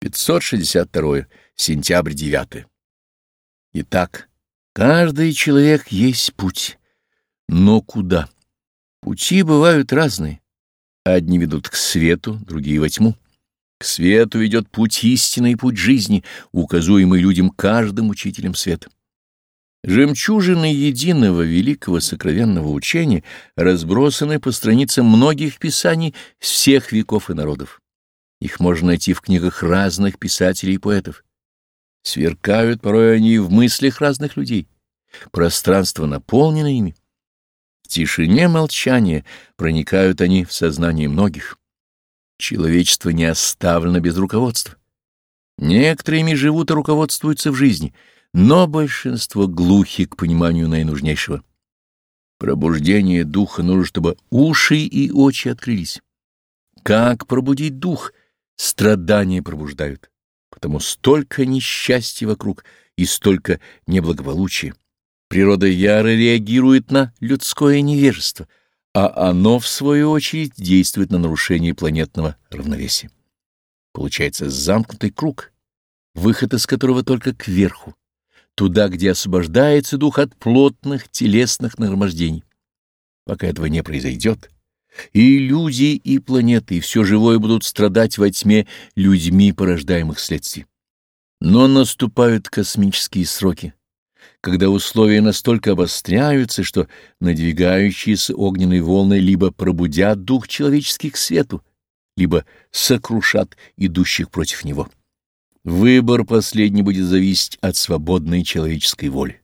562. Сентябрь 9. Итак, каждый человек есть путь. Но куда? Пути бывают разные. Одни ведут к свету, другие — во тьму. К свету ведет путь истинный путь жизни, указуемый людям каждым учителем света. Жемчужины единого великого сокровенного учения разбросаны по страницам многих писаний всех веков и народов. Их можно найти в книгах разных писателей и поэтов. Сверкают порой они в мыслях разных людей. Пространство наполнено ими. В тишине молчания проникают они в сознание многих. Человечество не оставлено без руководства. Некоторыми живут и руководствуются в жизни, но большинство глухи к пониманию наинужнейшего. Пробуждение духа нужно, чтобы уши и очи открылись. Как пробудить дух — Страдания пробуждают, потому столько несчастья вокруг и столько неблагополучия. Природа яро реагирует на людское невежество, а оно, в свою очередь, действует на нарушение планетного равновесия. Получается замкнутый круг, выход из которого только кверху, туда, где освобождается дух от плотных телесных нагромождений. Пока этого не произойдет, и люди, и планеты, и все живое будут страдать во тьме людьми порождаемых следствий. Но наступают космические сроки, когда условия настолько обостряются, что надвигающиеся огненные волны либо пробудят дух человеческий к свету, либо сокрушат идущих против него. Выбор последний будет зависеть от свободной человеческой воли.